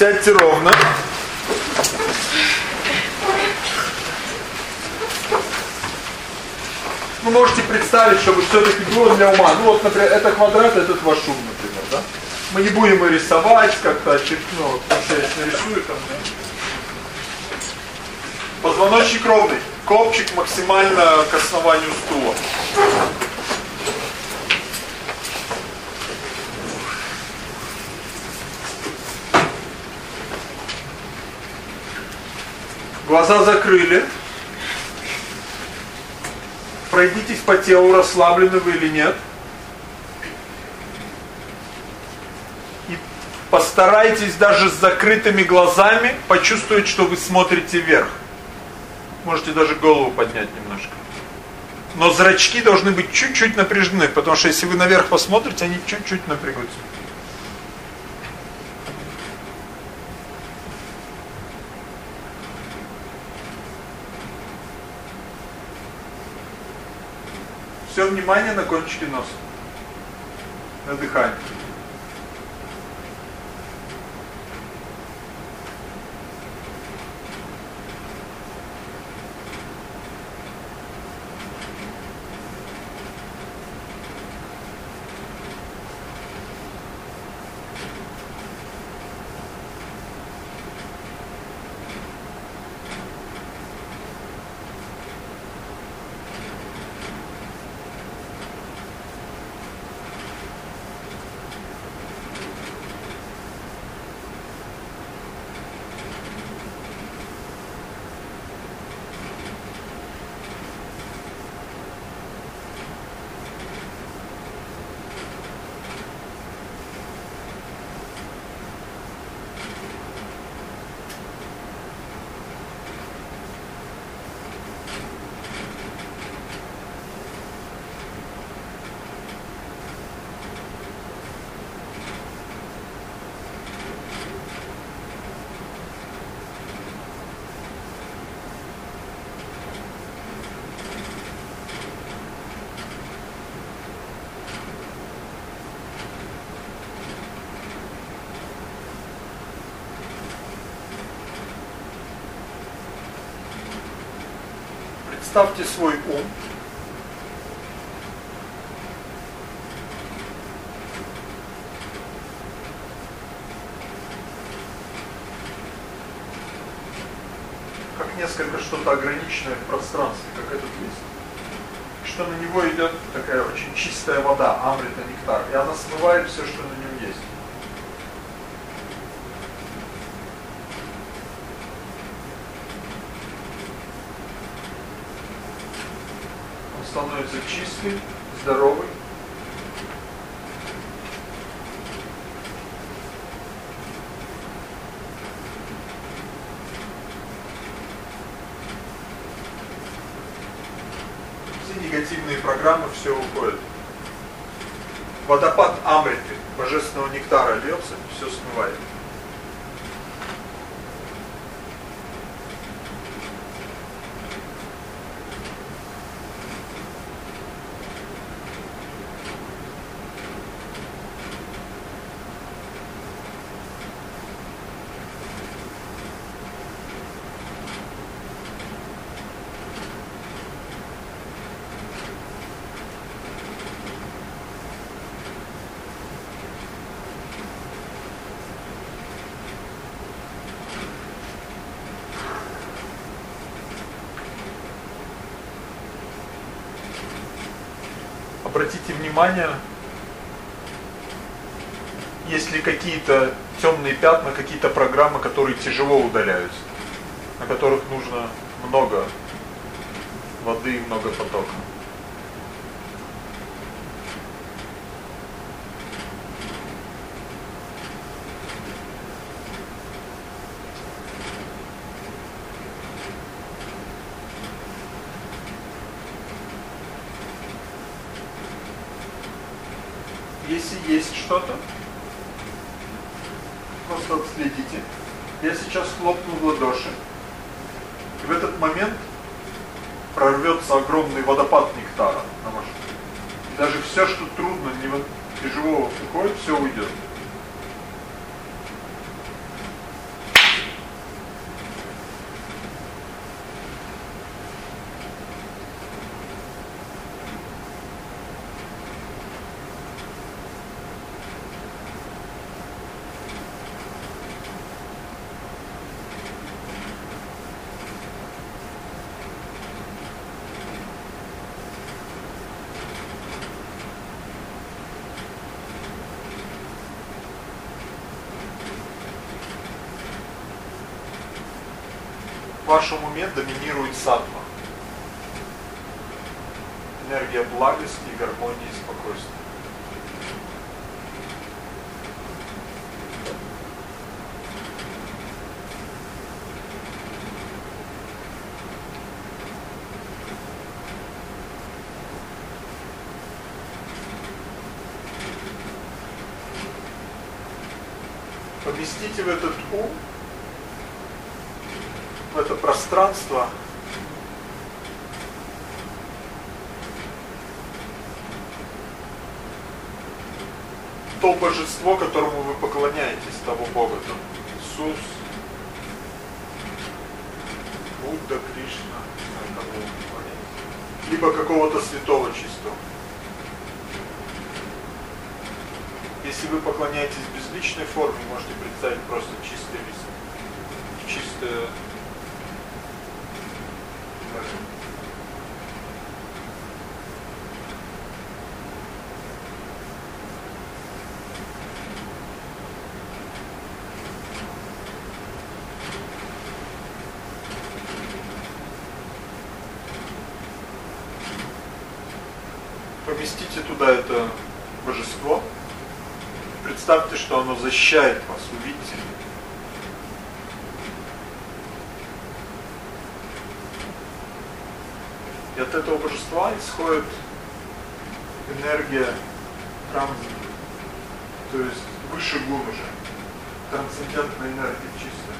Сядьте ровно. Вы можете представить, чтобы все-таки было для ума. Ну вот, например, это квадрат, этот ваш ум, например, да? Мы не будем его рисовать как-то, ну, я нарисую там. Позвоночник ровный, копчик максимально к основанию стула. Глаза закрыли. Пройдитесь по телу, расслаблены вы или нет. И постарайтесь даже с закрытыми глазами почувствовать, что вы смотрите вверх. Можете даже голову поднять немножко. Но зрачки должны быть чуть-чуть напряжены, потому что если вы наверх посмотрите, они чуть-чуть напрягутся. Все внимание на кончике носа. На дыхание. Представьте свой ум. Как несколько что-то ограниченное в пространстве, как этот лист. Что на него идет такая очень чистая вода, амрита, нектар. И она смывает все, что на нем есть. Становится чистый, здоровый. Все негативные программы, все уходят. Водопад Амриты, божественного нектара льется, все смывает. Обратите внимание, есть ли какие-то темные пятна, какие-то программы, которые тяжело удаляются, на которых нужно много воды и много потока. Если есть что-то, просто отследите. Я сейчас хлопну в ладоши. И в этот момент прорвется огромный водопад нектара на. И даже все, что трудно, тяжело уходит, все уйдет. Вашем уме доминирует сатва. Энергия благости, гармонии и спокойствия. поместите в этот ум, в это пространство то божество, которому вы поклоняетесь, того Бога, там, Иисус, Будда, Кришна, либо какого-то святого чистого. Если вы поклоняетесь безличной форме, можете представить просто чистый лист. Чистое поместите туда это божество представьте, что оно защищает вас, увидите. И от этого божества исходит энергия транзита, то есть выше гун уже, трансцендентная энергия чистая.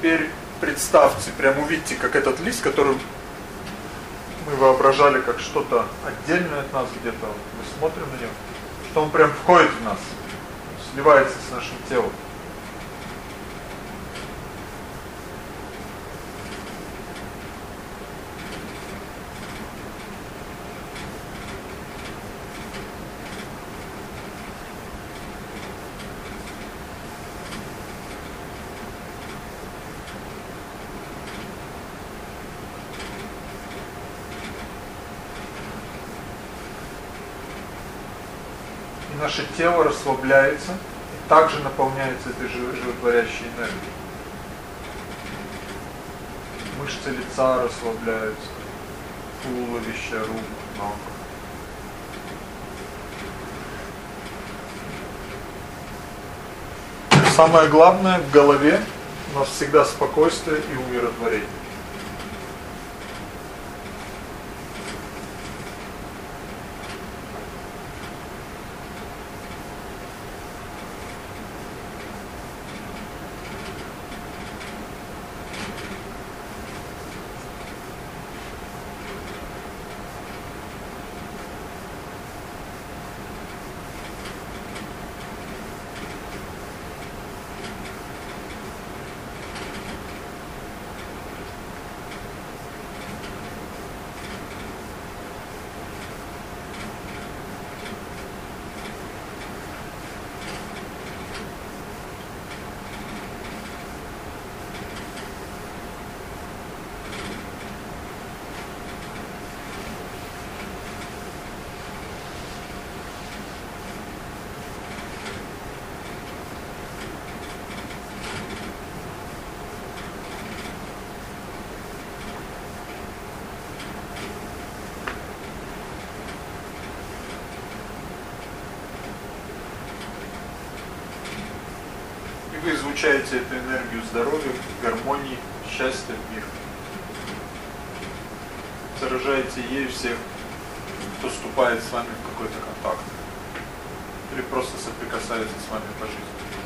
Теперь представьте, прям увидите, как этот лист, который мы воображали как что-то отдельное от нас где-то, мы смотрим на него, что он прям входит в нас, сливается с нашим телом. Наше тело расслабляется и также наполняется этой животворящей энергией. Мышцы лица расслабляются, туловище, рук, ног. Самое главное в голове у нас всегда спокойствие и умиротворение. Излучаете эту энергию здоровья, гармонии, счастья в мир. Заражаете ей всех, кто вступает с вами в какой-то контакт. Или просто соприкасается с вами по жизни.